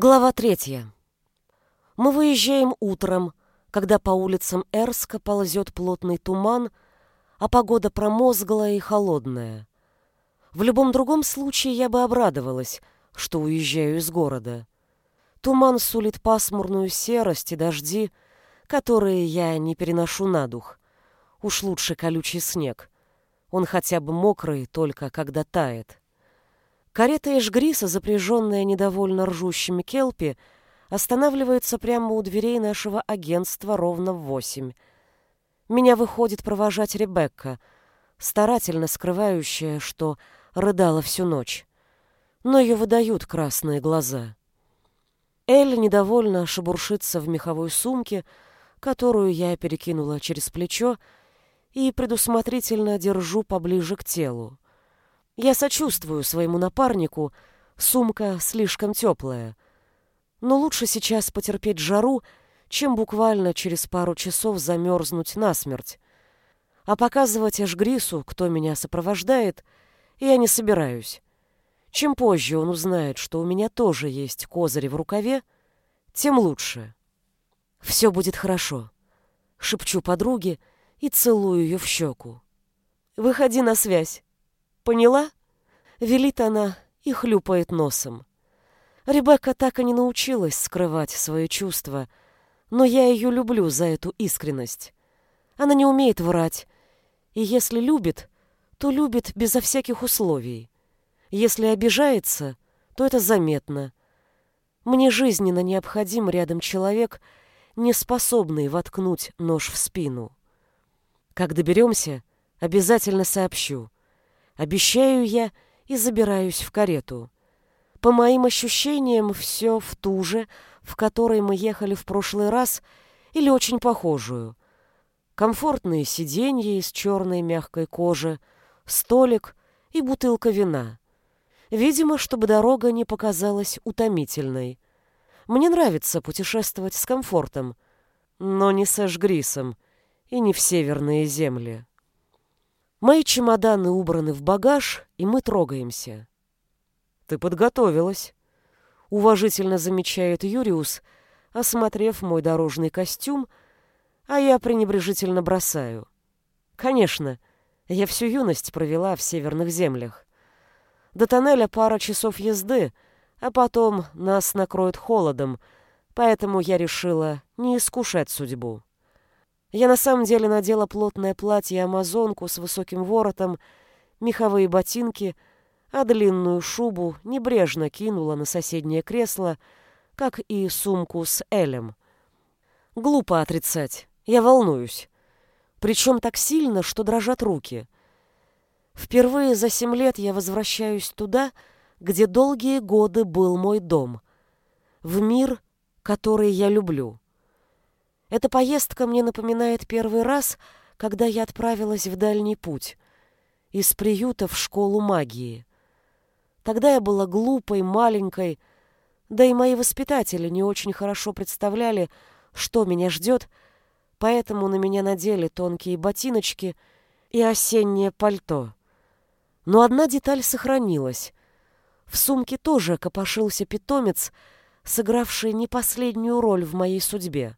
Глава третья. Мы выезжаем утром, когда по улицам Эрска ползет плотный туман, а погода промозглая и холодная. В любом другом случае я бы обрадовалась, что уезжаю из города. Туман сулит пасмурную серость и дожди, которые я не переношу на дух. Уж лучше колючий снег. Он хотя бы мокрый, только когда тает. Карета Эшгриса, запряженная недовольно ржущими келпи, останавливается прямо у дверей нашего агентства ровно в восемь. Меня выходит провожать Ребекка, старательно скрывающая, что рыдала всю ночь. Но ее выдают красные глаза. Эль недовольно шебуршится в меховой сумке, которую я перекинула через плечо и предусмотрительно держу поближе к телу. Я сочувствую своему напарнику, сумка слишком теплая. Но лучше сейчас потерпеть жару, чем буквально через пару часов замерзнуть насмерть. А показывать Эшгрису, кто меня сопровождает, я не собираюсь. Чем позже он узнает, что у меня тоже есть козыри в рукаве, тем лучше. Все будет хорошо. Шепчу подруге и целую ее в щеку. Выходи на связь. Поняла? Велит она и хлюпает носом. Ребекка так и не научилась скрывать свои чувства, но я ее люблю за эту искренность. Она не умеет врать, и если любит, то любит безо всяких условий. Если обижается, то это заметно. Мне жизненно необходим рядом человек, не способный воткнуть нож в спину. Как доберемся, обязательно сообщу. Обещаю я и забираюсь в карету. По моим ощущениям, все в ту же, в которой мы ехали в прошлый раз, или очень похожую. Комфортные сиденья из черной мягкой кожи, столик и бутылка вина. Видимо, чтобы дорога не показалась утомительной. Мне нравится путешествовать с комфортом, но не с Эшгрисом и не в северные земли. Мои чемоданы убраны в багаж, и мы трогаемся. Ты подготовилась, уважительно замечает Юриус, осмотрев мой дорожный костюм, а я пренебрежительно бросаю. Конечно, я всю юность провела в северных землях. До тоннеля пара часов езды, а потом нас накроет холодом, поэтому я решила не искушать судьбу. Я на самом деле надела плотное платье-амазонку с высоким воротом, меховые ботинки, а длинную шубу небрежно кинула на соседнее кресло, как и сумку с Элем. Глупо отрицать, я волнуюсь. Причем так сильно, что дрожат руки. Впервые за семь лет я возвращаюсь туда, где долгие годы был мой дом. В мир, который я люблю. Эта поездка мне напоминает первый раз, когда я отправилась в дальний путь. Из приюта в школу магии. Тогда я была глупой, маленькой, да и мои воспитатели не очень хорошо представляли, что меня ждет, поэтому на меня надели тонкие ботиночки и осеннее пальто. Но одна деталь сохранилась. В сумке тоже копошился питомец, сыгравший не последнюю роль в моей судьбе.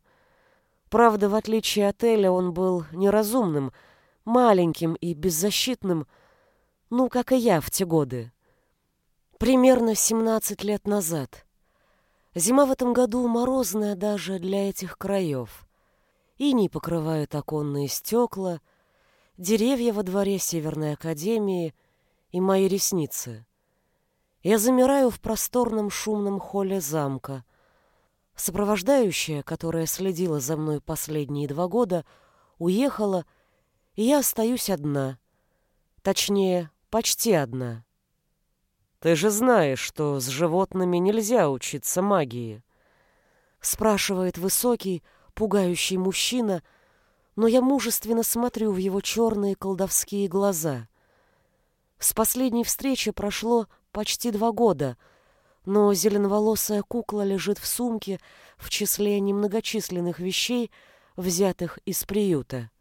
Правда, в отличие от Эля, он был неразумным, маленьким и беззащитным, ну, как и я в те годы. Примерно 17 лет назад. Зима в этом году морозная даже для этих краев. Иней покрывают оконные стекла, деревья во дворе Северной Академии и мои ресницы. Я замираю в просторном шумном холле замка, Сопровождающая, которая следила за мной последние два года, уехала, и я остаюсь одна. Точнее, почти одна. «Ты же знаешь, что с животными нельзя учиться магии?» Спрашивает высокий, пугающий мужчина, но я мужественно смотрю в его черные колдовские глаза. С последней встречи прошло почти два года — но зеленоволосая кукла лежит в сумке в числе немногочисленных вещей, взятых из приюта.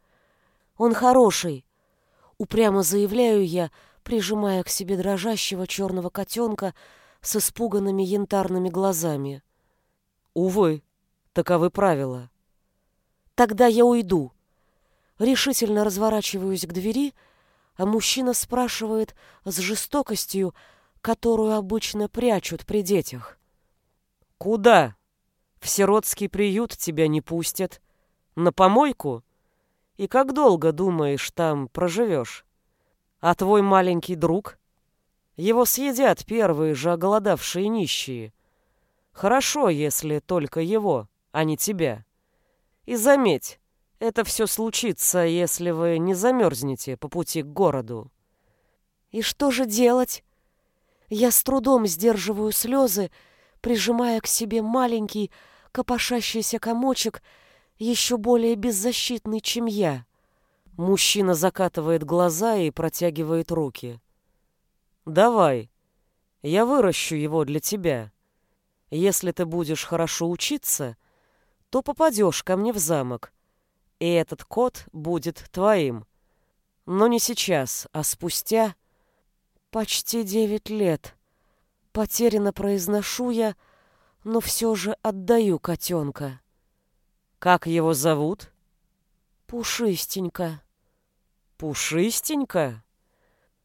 «Он хороший!» — упрямо заявляю я, прижимая к себе дрожащего черного котенка с испуганными янтарными глазами. Увы, таковы правила. Тогда я уйду. Решительно разворачиваюсь к двери, а мужчина спрашивает с жестокостью, которую обычно прячут при детях. «Куда? В сиротский приют тебя не пустят. На помойку? И как долго, думаешь, там проживешь? А твой маленький друг? Его съедят первые же оголодавшие нищие. Хорошо, если только его, а не тебя. И заметь, это все случится, если вы не замерзнете по пути к городу. И что же делать? Я с трудом сдерживаю слезы, прижимая к себе маленький, копошащийся комочек, еще более беззащитный, чем я. Мужчина закатывает глаза и протягивает руки. «Давай, я выращу его для тебя. Если ты будешь хорошо учиться, то попадешь ко мне в замок, и этот кот будет твоим. Но не сейчас, а спустя почти девять лет». Потерянно произношу я, но все же отдаю котенка. Как его зовут? Пушистенько. Пушистенько?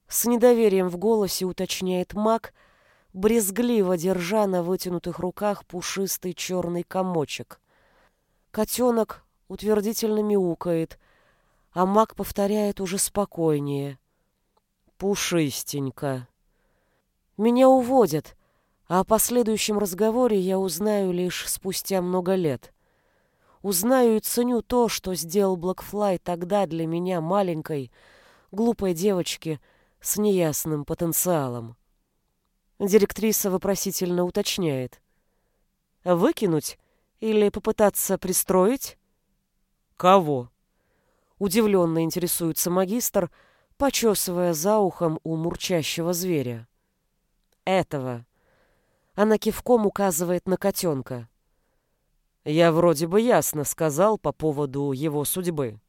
С недоверием в голосе уточняет маг, брезгливо держа на вытянутых руках пушистый черный комочек. Котенок утвердительно мяукает, а маг повторяет уже спокойнее. Пушистенько. Меня уводят, а о последующем разговоре я узнаю лишь спустя много лет. Узнаю и ценю то, что сделал Блэкфлай тогда для меня маленькой, глупой девочки с неясным потенциалом. Директриса вопросительно уточняет. «Выкинуть или попытаться пристроить?» «Кого?» Удивленно интересуется магистр, почесывая за ухом у мурчащего зверя этого. Она кивком указывает на котенка. Я вроде бы ясно сказал по поводу его судьбы.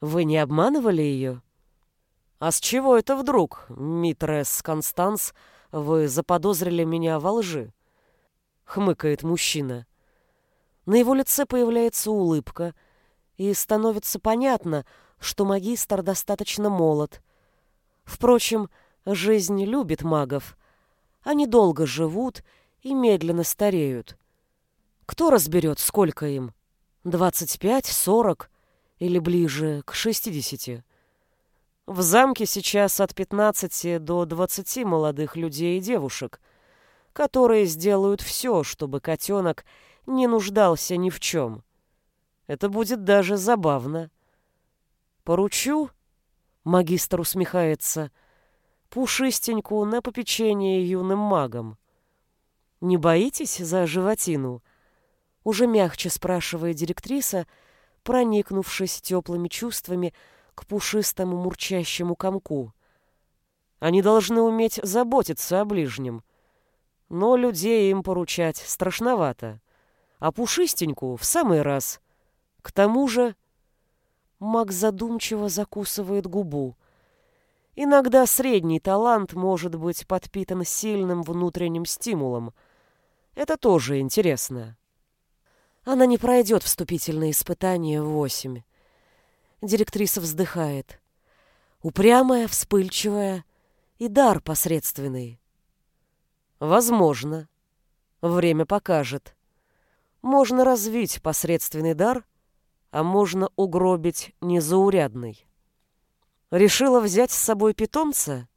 Вы не обманывали ее? А с чего это вдруг, митрес Констанс, вы заподозрили меня во лжи? Хмыкает мужчина. На его лице появляется улыбка, и становится понятно, что магистр достаточно молод. Впрочем, жизнь любит магов, они долго живут и медленно стареют. Кто разберет, сколько им? Двадцать пять, сорок или ближе к шестидесяти? В замке сейчас от пятнадцати до двадцати молодых людей и девушек, которые сделают все, чтобы котенок не нуждался ни в чем. Это будет даже забавно. Поручу, магистр усмехается, — пушистенькую на попечение юным магам. «Не боитесь за животину?» Уже мягче спрашивает директриса, проникнувшись теплыми чувствами к пушистому мурчащему комку. Они должны уметь заботиться о ближнем. Но людей им поручать страшновато. А пушистеньку в самый раз. К тому же... Маг задумчиво закусывает губу. Иногда средний талант может быть подпитан сильным внутренним стимулом. Это тоже интересно. Она не пройдет вступительные испытания восемь. Директриса вздыхает. Упрямая, вспыльчивая и дар посредственный. Возможно. Время покажет. Можно развить посредственный дар, а можно угробить незаурядный. Решила взять с собой питомца?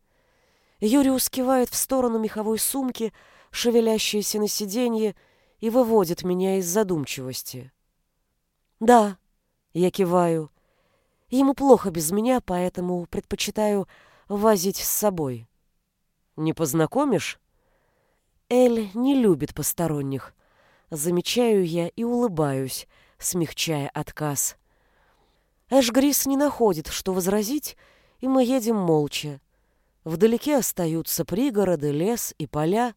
Юриус кивает в сторону меховой сумки, шевелящейся на сиденье, и выводит меня из задумчивости. «Да», — я киваю. Ему плохо без меня, поэтому предпочитаю возить с собой. «Не познакомишь?» Эль не любит посторонних. Замечаю я и улыбаюсь, смягчая отказ. Эшгрис не находит, что возразить, и мы едем молча. Вдалеке остаются пригороды, лес и поля.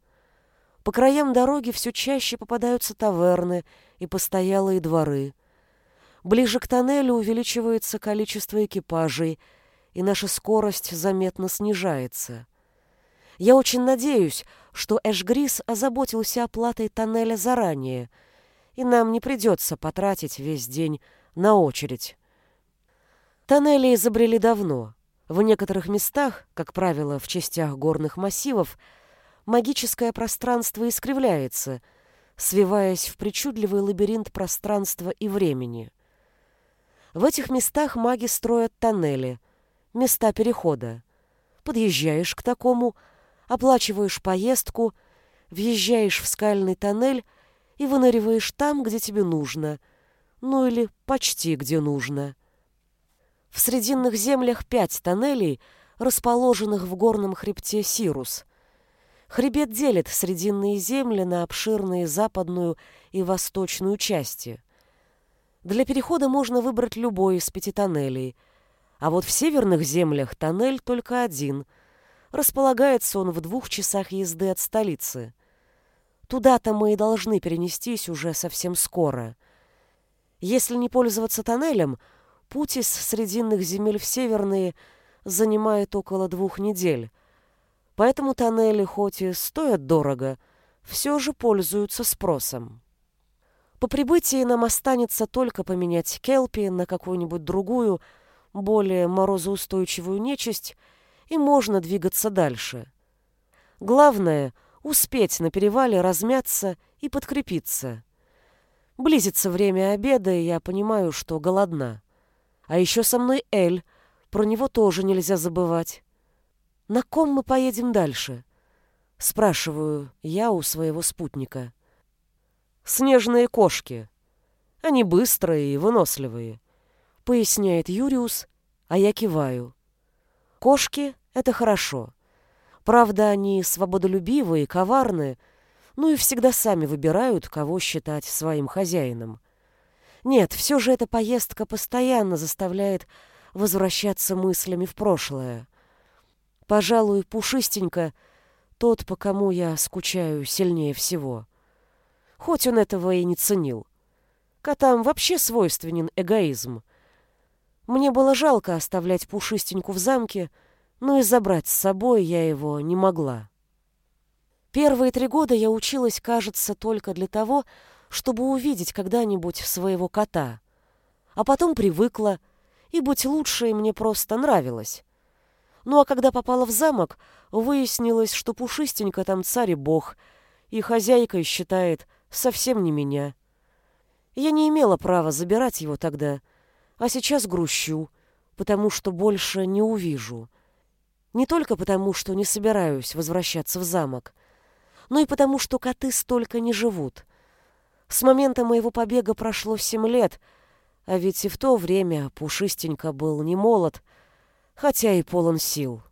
По краям дороги все чаще попадаются таверны и постоялые дворы. Ближе к тоннелю увеличивается количество экипажей, и наша скорость заметно снижается. Я очень надеюсь, что Эшгрис озаботился оплатой тоннеля заранее, и нам не придется потратить весь день на очередь. Тоннели изобрели давно. В некоторых местах, как правило, в частях горных массивов, магическое пространство искривляется, свиваясь в причудливый лабиринт пространства и времени. В этих местах маги строят тоннели, места перехода. Подъезжаешь к такому, оплачиваешь поездку, въезжаешь в скальный тоннель и выныриваешь там, где тебе нужно, ну или почти где нужно. В срединных землях пять тоннелей, расположенных в горном хребте Сирус. Хребет делит срединные земли на обширные западную и восточную части. Для перехода можно выбрать любой из пяти тоннелей, а вот в северных землях тоннель только один — Располагается он в двух часах езды от столицы. Туда-то мы и должны перенестись уже совсем скоро. Если не пользоваться тоннелем, путь из срединных земель в северные занимает около двух недель. Поэтому тоннели, хоть и стоят дорого, все же пользуются спросом. По прибытии нам останется только поменять келпи на какую-нибудь другую, более морозоустойчивую нечисть — и можно двигаться дальше. Главное — успеть на перевале размяться и подкрепиться. Близится время обеда, и я понимаю, что голодна. А еще со мной Эль, про него тоже нельзя забывать. На ком мы поедем дальше? Спрашиваю я у своего спутника. Снежные кошки. Они быстрые и выносливые, поясняет Юриус, а я киваю. Кошки — это хорошо. Правда, они свободолюбивые, коварные, ну и всегда сами выбирают, кого считать своим хозяином. Нет, все же эта поездка постоянно заставляет возвращаться мыслями в прошлое. Пожалуй, Пушистенько — тот, по кому я скучаю сильнее всего. Хоть он этого и не ценил. Котам вообще свойственен эгоизм — мне было жалко оставлять Пушистеньку в замке, но и забрать с собой я его не могла. Первые три года я училась, кажется, только для того, чтобы увидеть когда-нибудь своего кота. А потом привыкла, и быть лучшей мне просто нравилось. Ну а когда попала в замок, выяснилось, что Пушистенька там царь и бог, и хозяйкой считает совсем не меня. Я не имела права забирать его тогда — а сейчас грущу, потому что больше не увижу. Не только потому, что не собираюсь возвращаться в замок, но и потому, что коты столько не живут. С момента моего побега прошло семь лет, а ведь и в то время Пушистенько был не молод, хотя и полон сил.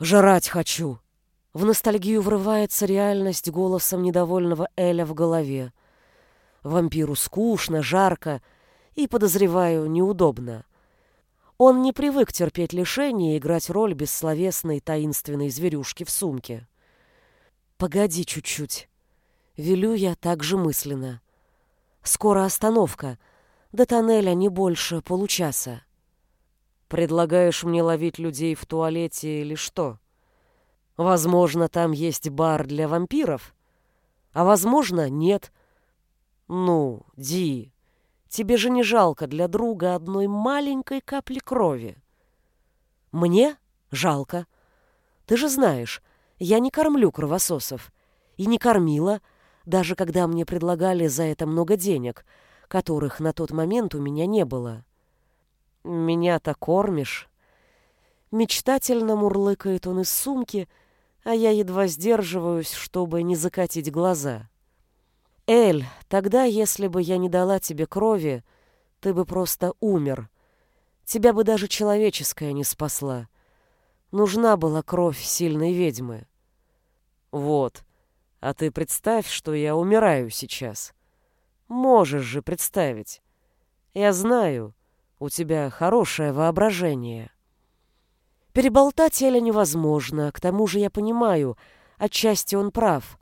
«Жрать хочу!» В ностальгию врывается реальность голосом недовольного Эля в голове. Вампиру скучно, жарко, и, подозреваю, неудобно. Он не привык терпеть лишения и играть роль бессловесной таинственной зверюшки в сумке. «Погоди чуть-чуть», — велю я также мысленно. «Скоро остановка. До тоннеля не больше получаса». «Предлагаешь мне ловить людей в туалете или что? Возможно, там есть бар для вампиров, а возможно, нет. Ну, Ди, Тебе же не жалко для друга одной маленькой капли крови. Мне жалко. Ты же знаешь, я не кормлю кровососов. И не кормила, даже когда мне предлагали за это много денег, которых на тот момент у меня не было. Меня-то кормишь. Мечтательно мурлыкает он из сумки, а я едва сдерживаюсь, чтобы не закатить глаза. Эль, тогда, если бы я не дала тебе крови, ты бы просто умер. Тебя бы даже человеческая не спасла. Нужна была кровь сильной ведьмы. Вот. А ты представь, что я умираю сейчас. Можешь же представить. Я знаю, у тебя хорошее воображение. Переболтать Эля невозможно, к тому же я понимаю, отчасти он прав.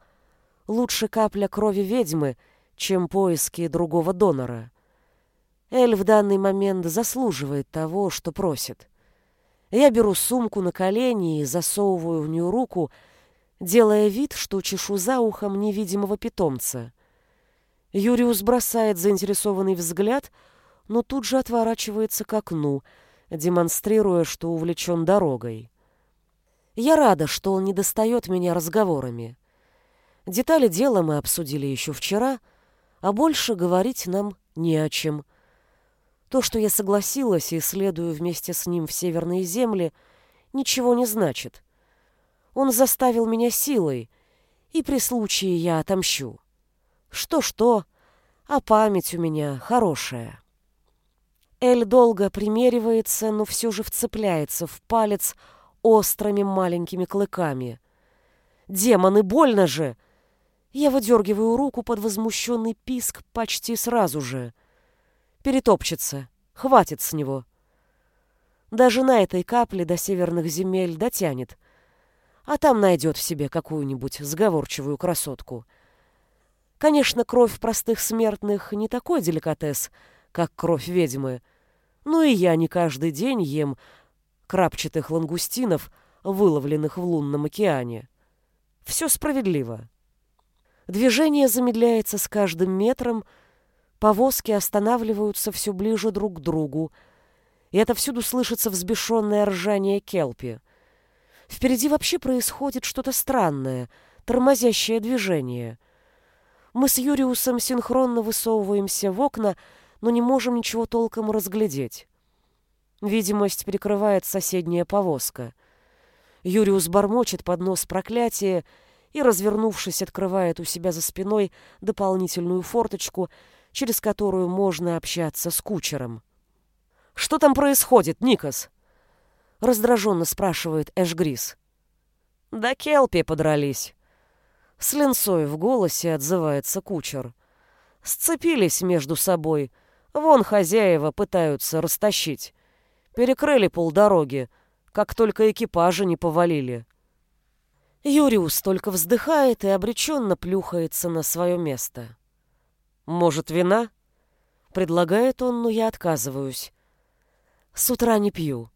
Лучше капля крови ведьмы, чем поиски другого донора. Эль в данный момент заслуживает того, что просит. Я беру сумку на колени и засовываю в нее руку, делая вид, что чешу за ухом невидимого питомца. Юриус бросает заинтересованный взгляд, но тут же отворачивается к окну, демонстрируя, что увлечен дорогой. Я рада, что он не достает меня разговорами. Детали дела мы обсудили еще вчера, а больше говорить нам не о чем. То, что я согласилась и следую вместе с ним в северные земли, ничего не значит. Он заставил меня силой, и при случае я отомщу. Что-что, а память у меня хорошая. Эль долго примеривается, но все же вцепляется в палец острыми маленькими клыками. «Демоны, больно же!» Я выдергиваю руку под возмущенный писк почти сразу же. Перетопчется. Хватит с него. Даже на этой капле до северных земель дотянет. А там найдет в себе какую-нибудь сговорчивую красотку. Конечно, кровь простых смертных не такой деликатес, как кровь ведьмы. Ну и я не каждый день ем крапчатых лангустинов, выловленных в лунном океане. Все справедливо. Движение замедляется с каждым метром, повозки останавливаются все ближе друг к другу, и отовсюду слышится взбешенное ржание Келпи. Впереди вообще происходит что-то странное, тормозящее движение. Мы с Юриусом синхронно высовываемся в окна, но не можем ничего толком разглядеть. Видимость перекрывает соседняя повозка. Юриус бормочет под нос проклятия и, развернувшись, открывает у себя за спиной дополнительную форточку, через которую можно общаться с кучером. «Что там происходит, Никас?» — раздраженно спрашивает Эшгрис. «Да Келпи подрались». С линцой в голосе отзывается кучер. «Сцепились между собой. Вон хозяева пытаются растащить. Перекрыли полдороги, как только экипажи не повалили. Юриус только вздыхает и обреченно плюхается на свое место. «Может, вина?» Предлагает он, но я отказываюсь. С утра не пью.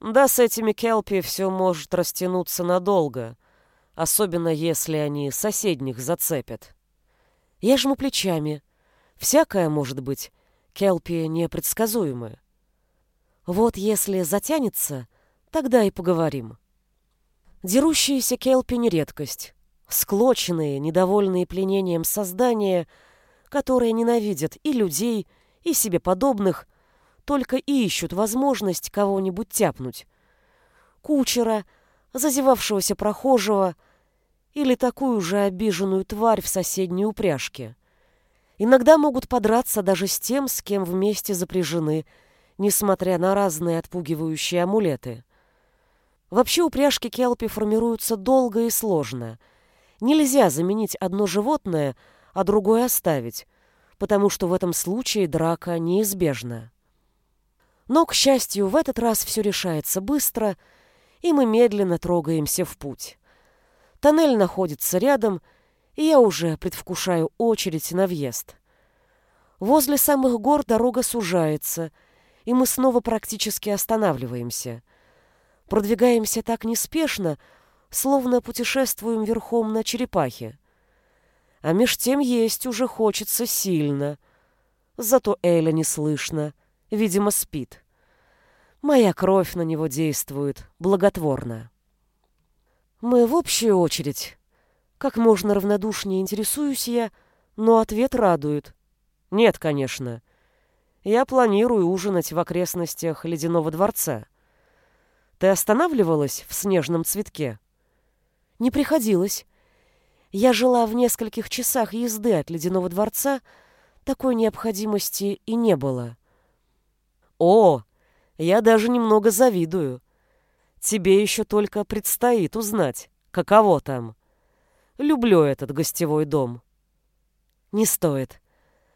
Да, с этими келпи все может растянуться надолго, особенно если они соседних зацепят. Я жму плечами. Всякое может быть. Келпи непредсказуемы. Вот если затянется, тогда и поговорим. Дерущиеся келпи не редкость. Склоченные, недовольные пленением создания, которые ненавидят и людей, и себе подобных, только и ищут возможность кого-нибудь тяпнуть. Кучера, зазевавшегося прохожего или такую же обиженную тварь в соседней упряжке. Иногда могут подраться даже с тем, с кем вместе запряжены – несмотря на разные отпугивающие амулеты. Вообще упряжки келпи формируются долго и сложно. Нельзя заменить одно животное, а другое оставить, потому что в этом случае драка неизбежна. Но, к счастью, в этот раз все решается быстро, и мы медленно трогаемся в путь. Тоннель находится рядом, и я уже предвкушаю очередь на въезд. Возле самых гор дорога сужается — и мы снова практически останавливаемся. Продвигаемся так неспешно, словно путешествуем верхом на черепахе. А меж тем есть уже хочется сильно. Зато Эля не слышно, видимо, спит. Моя кровь на него действует благотворно. Мы в общую очередь. Как можно равнодушнее интересуюсь я, но ответ радует. Нет, конечно. Я планирую ужинать в окрестностях Ледяного дворца. Ты останавливалась в снежном цветке? Не приходилось. Я жила в нескольких часах езды от Ледяного дворца, такой необходимости и не было. О, я даже немного завидую. Тебе еще только предстоит узнать, каково там. Люблю этот гостевой дом. Не стоит.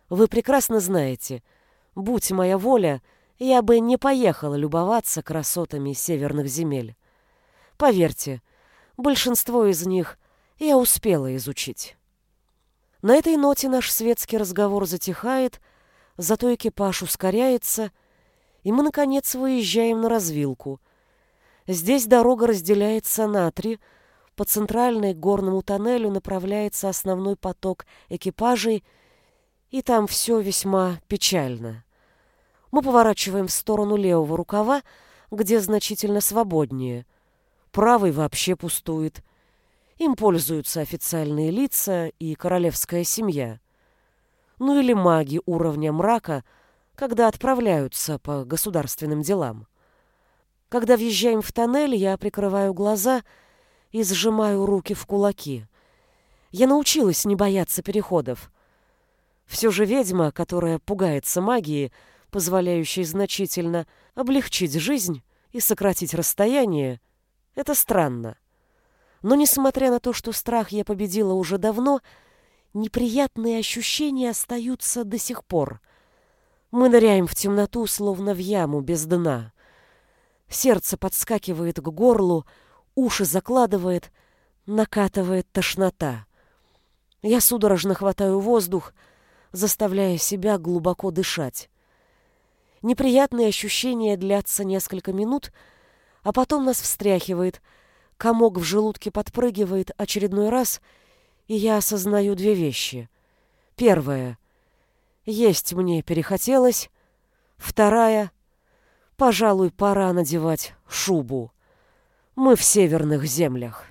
Вы прекрасно знаете — Будь моя воля, я бы не поехала любоваться красотами северных земель. Поверьте, большинство из них я успела изучить. На этой ноте наш светский разговор затихает, зато экипаж ускоряется, и мы, наконец, выезжаем на развилку. Здесь дорога разделяется на три, по центральной горному тоннелю направляется основной поток экипажей, и там все весьма печально. Мы поворачиваем в сторону левого рукава, где значительно свободнее. Правый вообще пустует. Им пользуются официальные лица и королевская семья. Ну или маги уровня мрака, когда отправляются по государственным делам. Когда въезжаем в тоннель, я прикрываю глаза и сжимаю руки в кулаки. Я научилась не бояться переходов. Все же ведьма, которая пугается магии, позволяющей значительно облегчить жизнь и сократить расстояние, это странно. Но несмотря на то, что страх я победила уже давно, неприятные ощущения остаются до сих пор. Мы ныряем в темноту, словно в яму без дна. Сердце подскакивает к горлу, уши закладывает, накатывает тошнота. Я судорожно хватаю воздух, заставляя себя глубоко дышать. Неприятные ощущения длятся несколько минут, а потом нас встряхивает, комок в желудке подпрыгивает очередной раз, и я осознаю две вещи. Первое. Есть мне перехотелось. Вторая. Пожалуй, пора надевать шубу. Мы в северных землях.